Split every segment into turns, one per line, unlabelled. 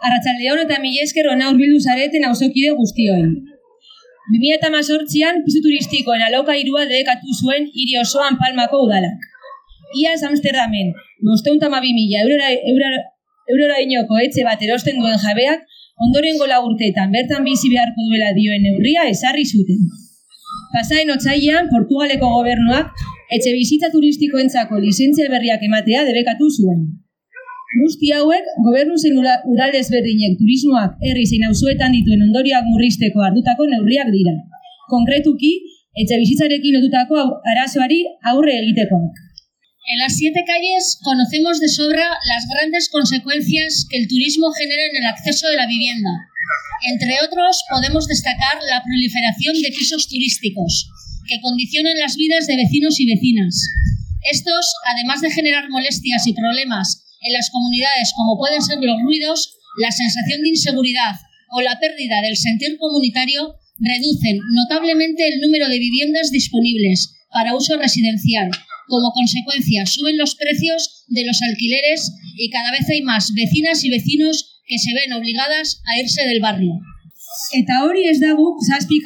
Arratxalde hon eta mila esker hona urbildu zareten hausokide guztioin. 2008an pizu turistikoen aloka irua dedekatu zuen hiri osoan palmako udalak. Iaz amsterdamen, mosteuntama 2000 eurora, eurora, eurora inoko etxe bat erosten duen jabeak, ondoren gola urteetan bertan bizi beharko duela dioen eurria esarri zuten. Pasaen otzaian, Portugaleko gobernuak etxe bizitza turistikoentzako entzako berriak ematea debekatu zuen. hauek, gobernu turismoak aurre
En las siete calles conocemos de sobra las grandes consecuencias que el turismo genera en el acceso de la vivienda. Entre otros, podemos destacar la proliferación de pisos turísticos, que condicionan las vidas de vecinos y vecinas. Estos, además de generar molestias y problemas en las comunidades, como pueden ser los ruidos, la sensación de inseguridad o la pérdida del sentir comunitario, reducen notablemente el número de viviendas disponibles para uso residencial. Como consecuencia, suben los precios de los alquileres y cada vez hay más vecinas y vecinos que se ven obligadas a irse del barrio.
Eta hori ez da guk zazpi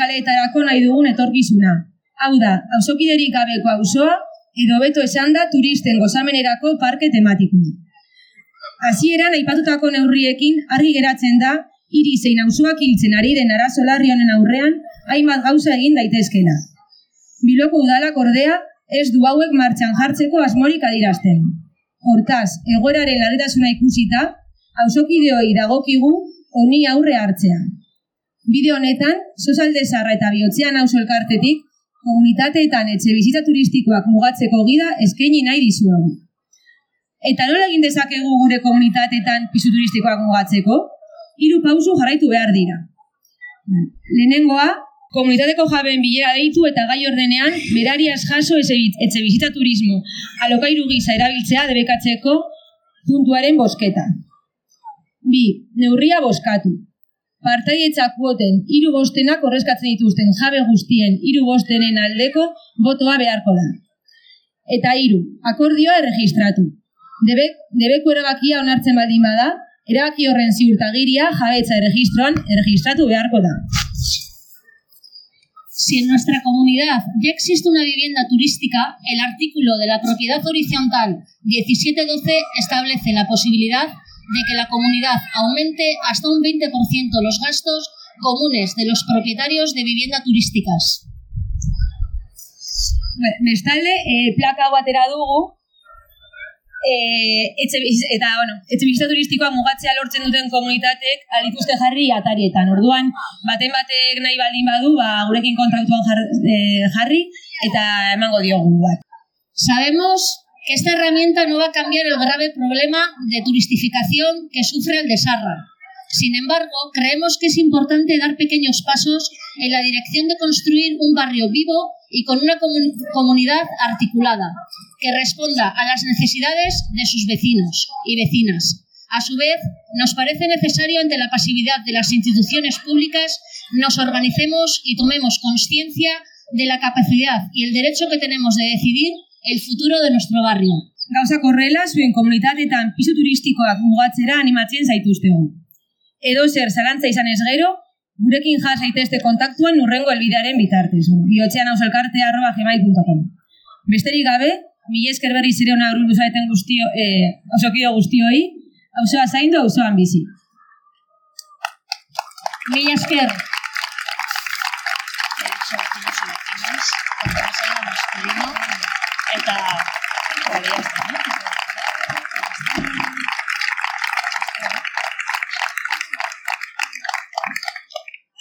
dugun etorkizuna. auzokiderik auzoa edo beto parke Hasieran aipatutako neurriekin argi geratzen da hiri zein auzoak hiltzen ari den arazolarri honen aurrean hainbat gauza egin daitezkena. Biloko udalak ordea ez du hauek martxan jartzeko asmorik adirazten. Hortaz, egoeraren larritasuna ikusita, auzokideoi dagokigu honi aurre hartzean. Bide honetan, sozalde zarra eta bihotzean auzo elkartetik, komunitateetan etxe bizita turistikoak mugatzeko gida eskaini nahi dizuagu. Eta nola egin dezakegu gure komunitateetan pizu turistikoak mugatzeko? Hiru pauzu jarraitu behar dira. Lehenengoa, komunitateko jaben bilera deitu eta gai ordenean, berari azkazo etxe bizita turismo alokairu gisa erabiltzea debekatzeko puntuaren bosketa. Bi, neurria boskatu. Partai etxakuoten, iru bostenak horrezkatzen dituzten jabe guztien, iru bostenen aldeko, botoa beharko da. Eta iru, akordioa erregistratu. debe, debeku erabakia onartzen baldin bada, erabaki horren ziurtagiria jabetza erregistroan erregistratu beharko da.
Si en nuestra comunidad ya existe una vivienda turística, el artículo de la propiedad horizontal 1712 establece la posibilidad de que la comunidad aumente hasta un 20% los gastos comunes de los propietarios de vivienda turísticas.
Bestalde, eh, placa hau eh, etxe, eta, bueno, etxe bizitza turistikoa mugatzea lortzen duten komunitatek alituzte jarri atarietan. Orduan, baten batek nahi baldin badu, ba, gurekin kontaktuan jar, eh, jarri eta emango diogu bat.
Sabemos que esta herramienta no va a cambiar el grave problema de turistificación que sufre el desarra. Sin embargo, creemos que es importante dar pequeños pasos en la dirección de construir un barrio vivo y con una comunidad articulada, que responda a las necesidades de sus vecinos y vecinas. A su vez, nos parece necesario ante la pasividad de las instituciones públicas nos organicemos y tomemos conciencia de la capacidad y el derecho que tenemos de decidir el futuro de nuestro barrio.
Gauzak horrela, zuen komunitate pisu turistikoak mugatzera animatzen edo zer izan ez gero, gurekin ja aitezte kontaktuan urrengo elbidearen bitartez. Biotxean hausalkarte arroba gemai.com. Besteri gabe, mi esker berri zire hona guztio, eh, ausokio guztioi, hausoa zaindu, hausoan bizi.
Mi esker.
Eta, hori ez eh?